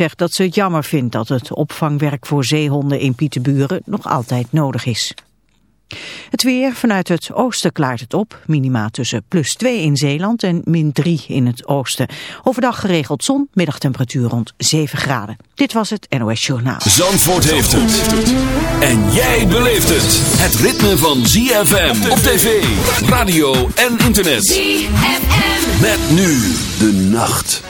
zegt dat ze het jammer vindt dat het opvangwerk voor zeehonden in Pieterburen nog altijd nodig is. Het weer vanuit het oosten klaart het op. Minima tussen plus 2 in Zeeland en min 3 in het oosten. Overdag geregeld zon, middagtemperatuur rond 7 graden. Dit was het NOS Journaal. Zandvoort heeft het. En jij beleeft het. Het ritme van ZFM op tv, radio en internet. ZFM. Met nu de nacht.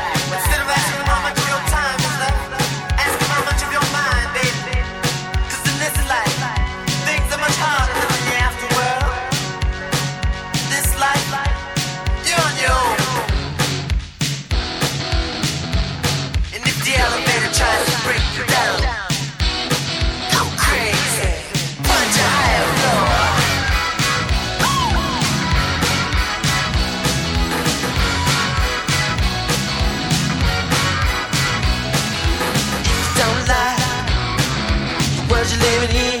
Baby.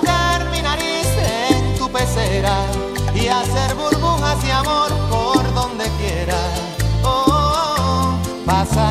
será y hacer burbujas y amor por donde quiera. Oh, oh, oh. Pasar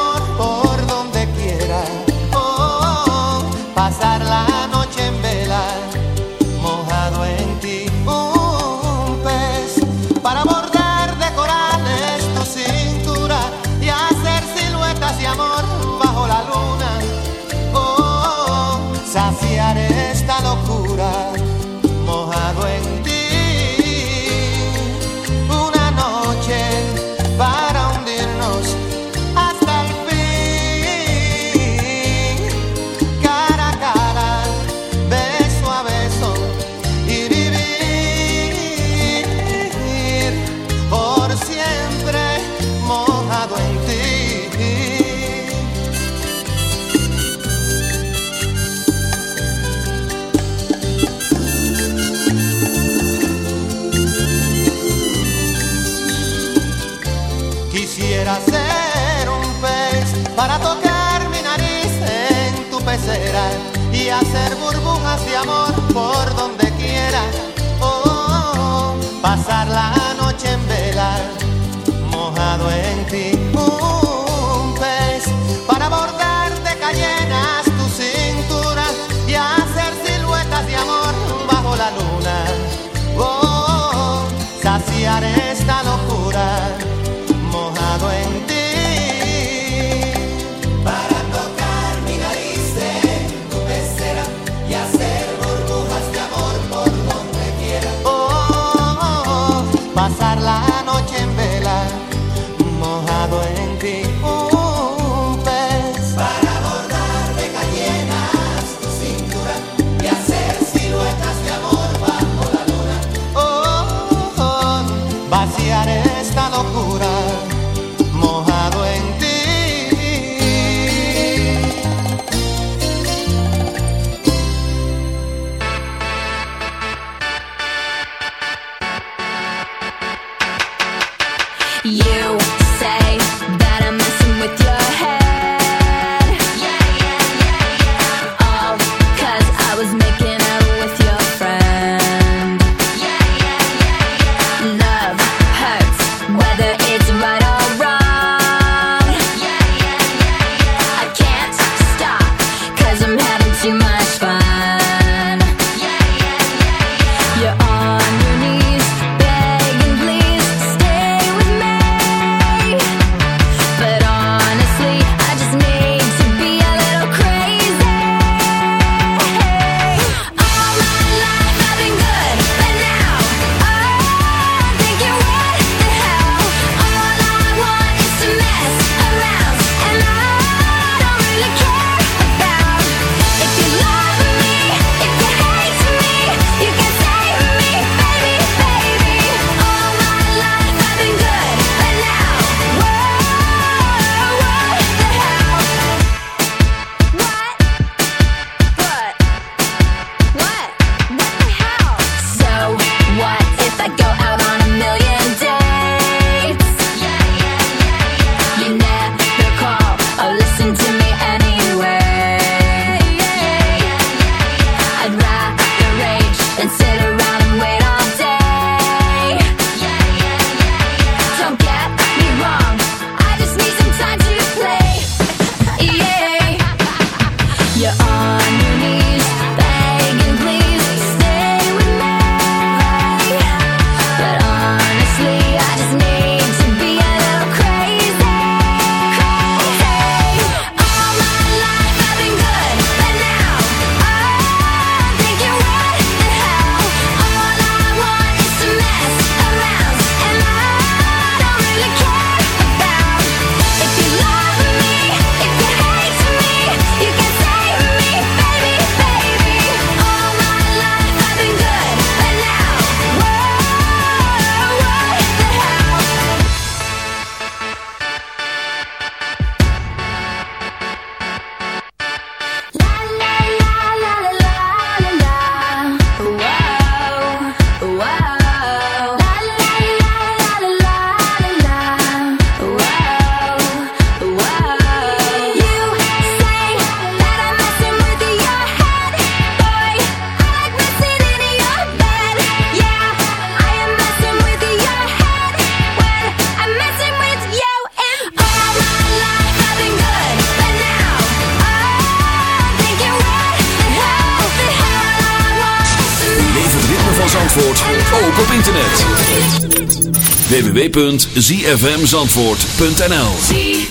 www.zfmzandvoort.nl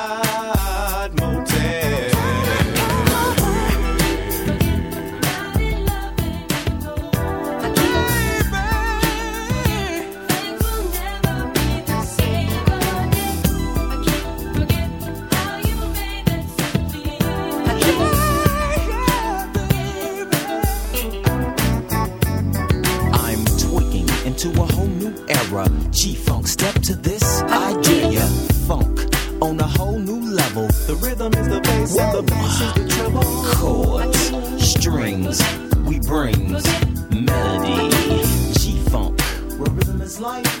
treble. Chords, strings, we bring melody. G-Funk, where rhythm is life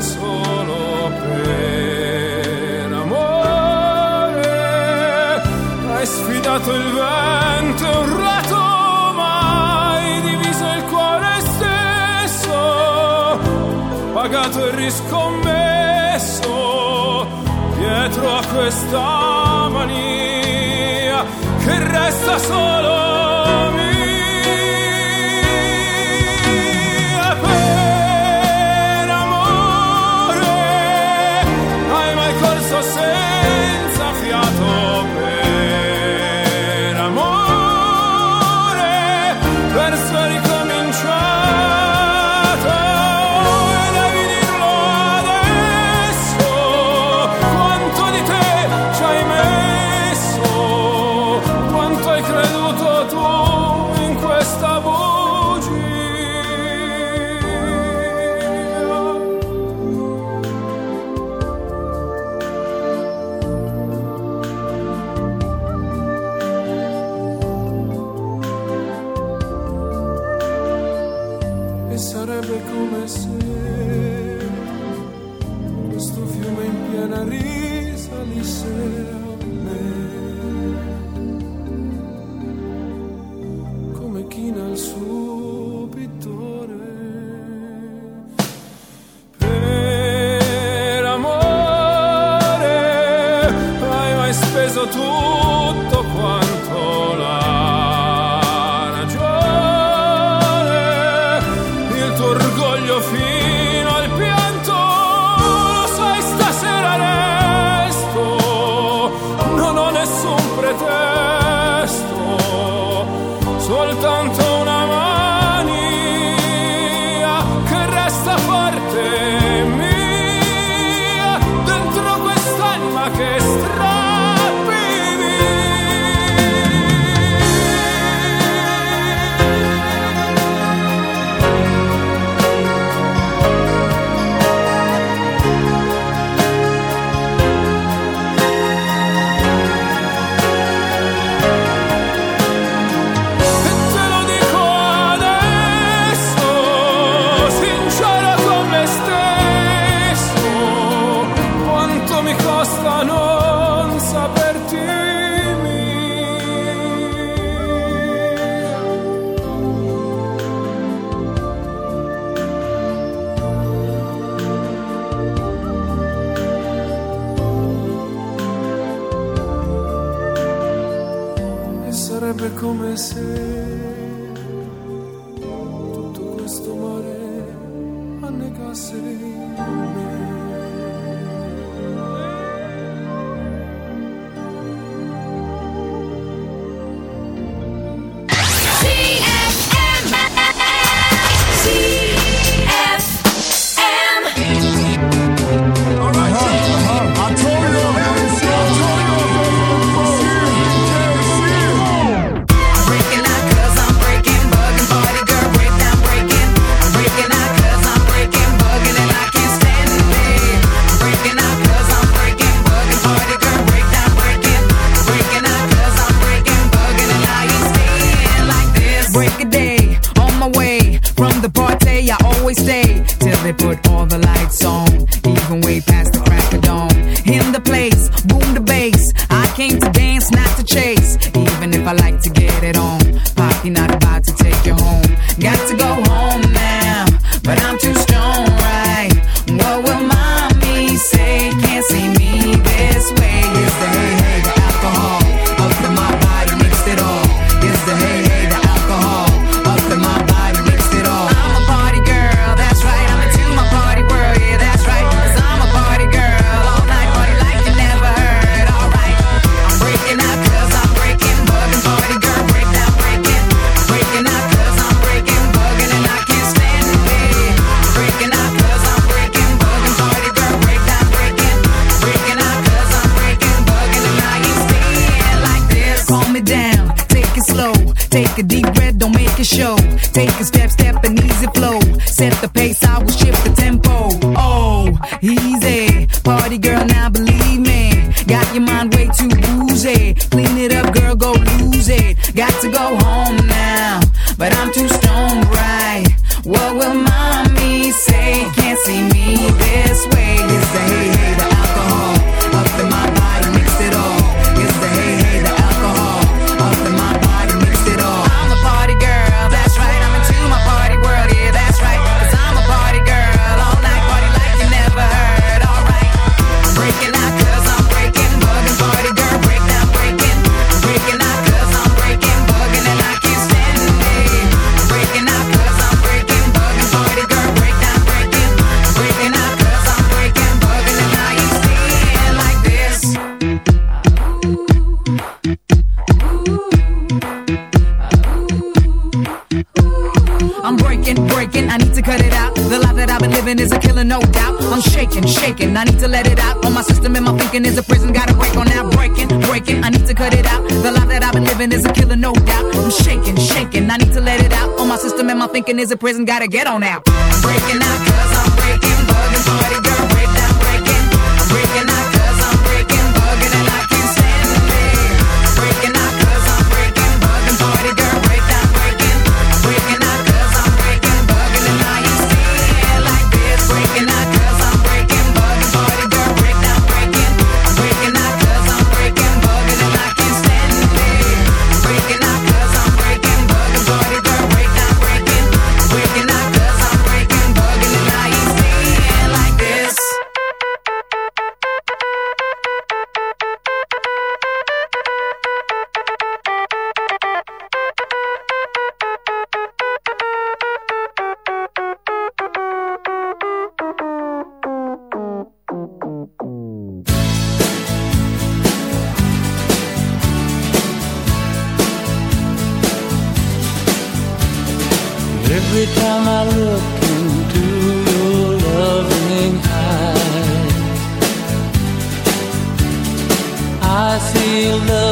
solo per amore. Hai sfidato il vento, urlato, ma hai diviso il cuore stesso, pagato e riscommesso dietro a questa mania che resta solo. e sarebbe come se questo fiume in piena risalisse a me. Come china il suo pittore. Per amore hai mai speso tu thinking is a prison, gotta get on out. Breaking out Every time I look into your loving eyes, I feel love.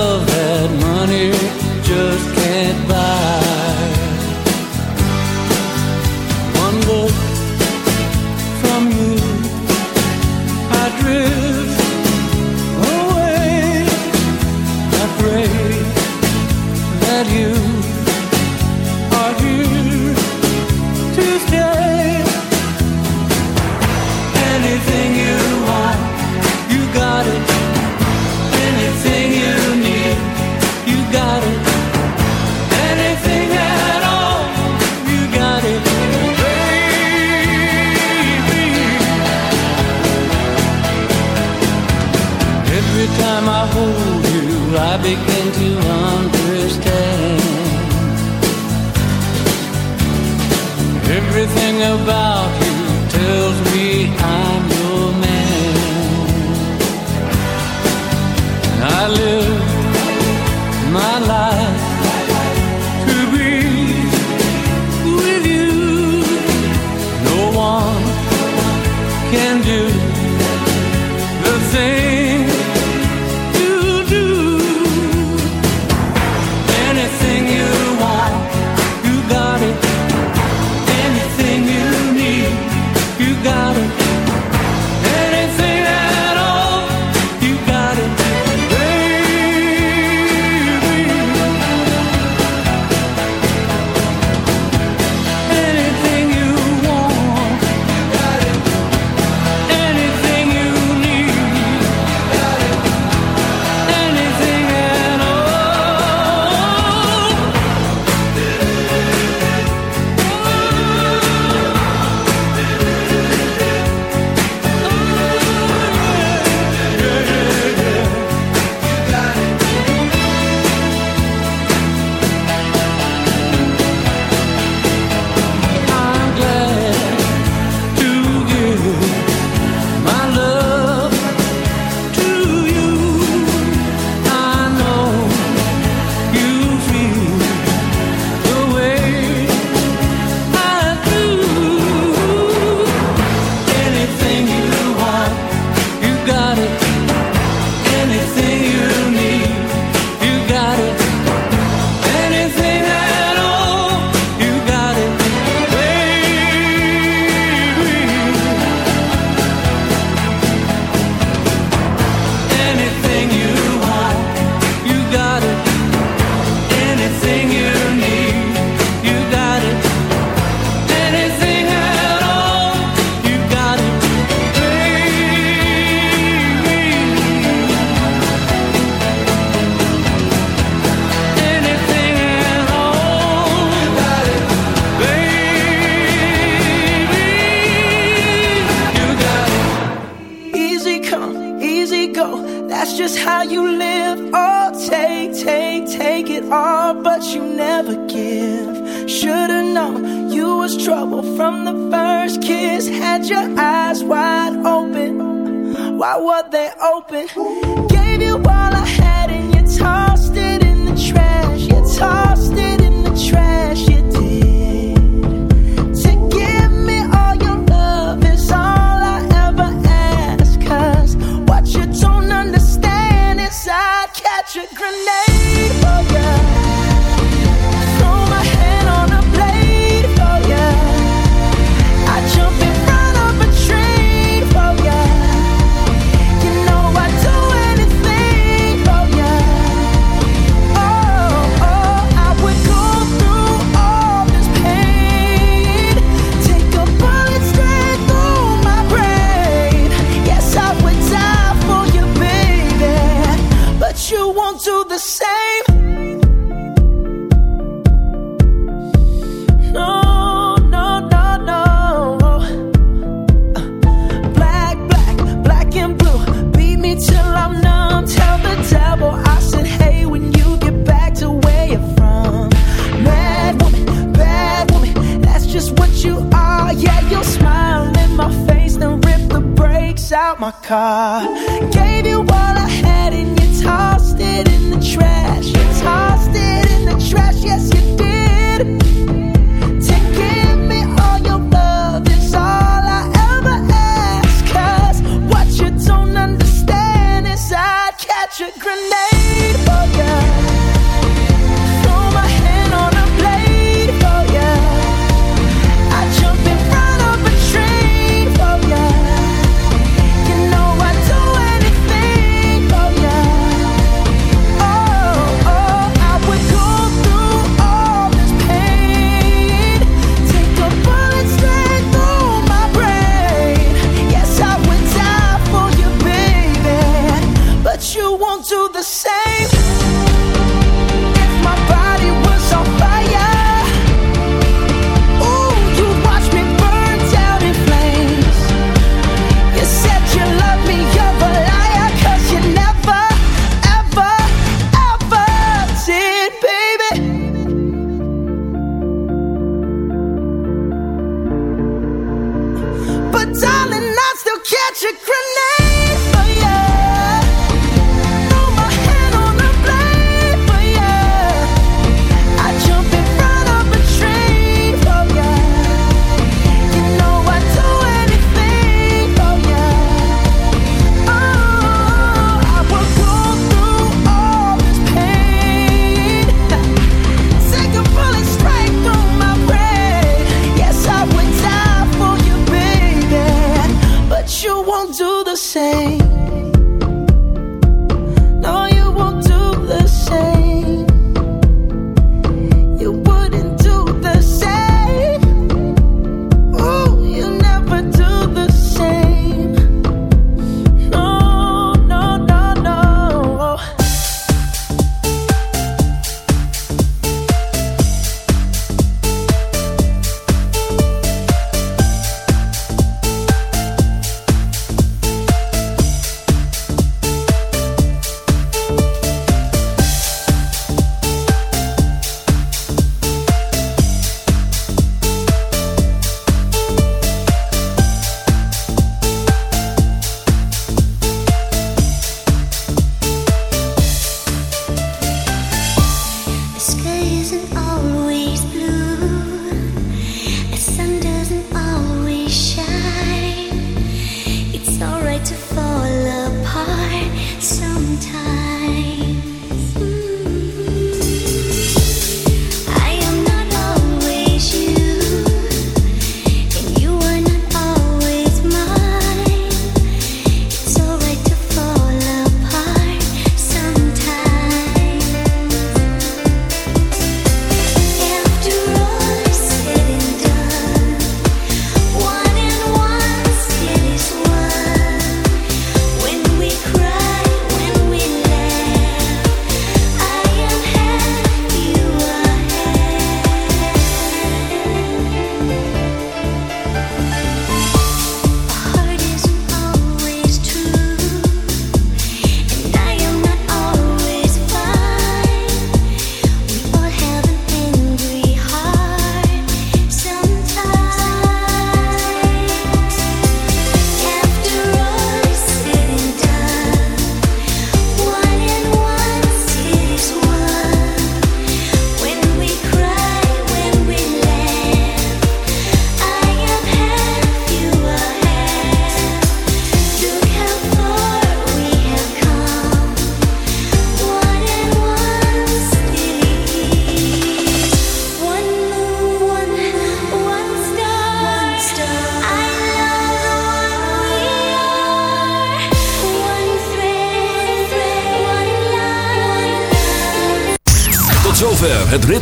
Gave you all I had and you 他。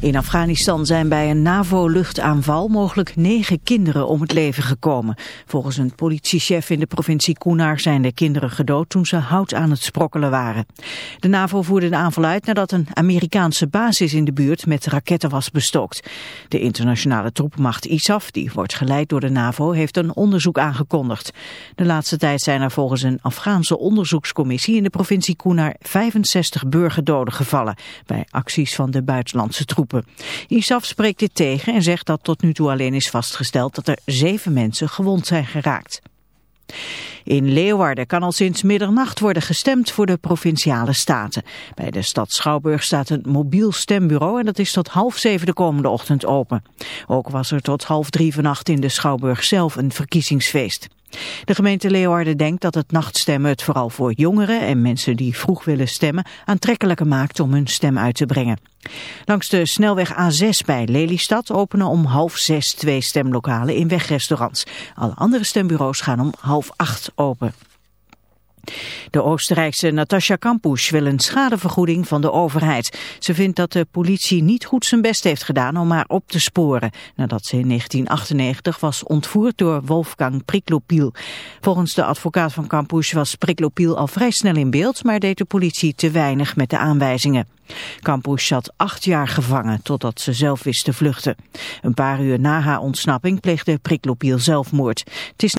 In Afghanistan zijn bij een NAVO-luchtaanval mogelijk negen kinderen om het leven gekomen. Volgens een politiechef in de provincie Kunar zijn de kinderen gedood toen ze hout aan het sprokkelen waren. De NAVO voerde de aanval uit nadat een Amerikaanse basis in de buurt met raketten was bestookt. De internationale troepenmacht ISAF, die wordt geleid door de NAVO, heeft een onderzoek aangekondigd. De laatste tijd zijn er volgens een Afghaanse onderzoekscommissie in de provincie Kunar 65 burgerdoden gevallen bij acties van de buitenlandse troepen. ISAF spreekt dit tegen en zegt dat tot nu toe alleen is vastgesteld dat er zeven mensen gewond zijn geraakt. In Leeuwarden kan al sinds middernacht worden gestemd voor de provinciale staten. Bij de stad Schouwburg staat een mobiel stembureau en dat is tot half zeven de komende ochtend open. Ook was er tot half drie vannacht in de Schouwburg zelf een verkiezingsfeest. De gemeente Leeuwarden denkt dat het nachtstemmen het vooral voor jongeren en mensen die vroeg willen stemmen aantrekkelijker maakt om hun stem uit te brengen. Langs de snelweg A6 bij Lelystad openen om half zes twee stemlokalen in wegrestaurants. Alle andere stembureaus gaan om half acht open. De Oostenrijkse Natasja Kampusch wil een schadevergoeding van de overheid. Ze vindt dat de politie niet goed zijn best heeft gedaan om haar op te sporen, nadat ze in 1998 was ontvoerd door Wolfgang Priklopiel. Volgens de advocaat van Kampusch was Priklopiel al vrij snel in beeld, maar deed de politie te weinig met de aanwijzingen. Kampusch zat acht jaar gevangen totdat ze zelf wist te vluchten. Een paar uur na haar ontsnapping pleegde Priklopiel zelfmoord. Het is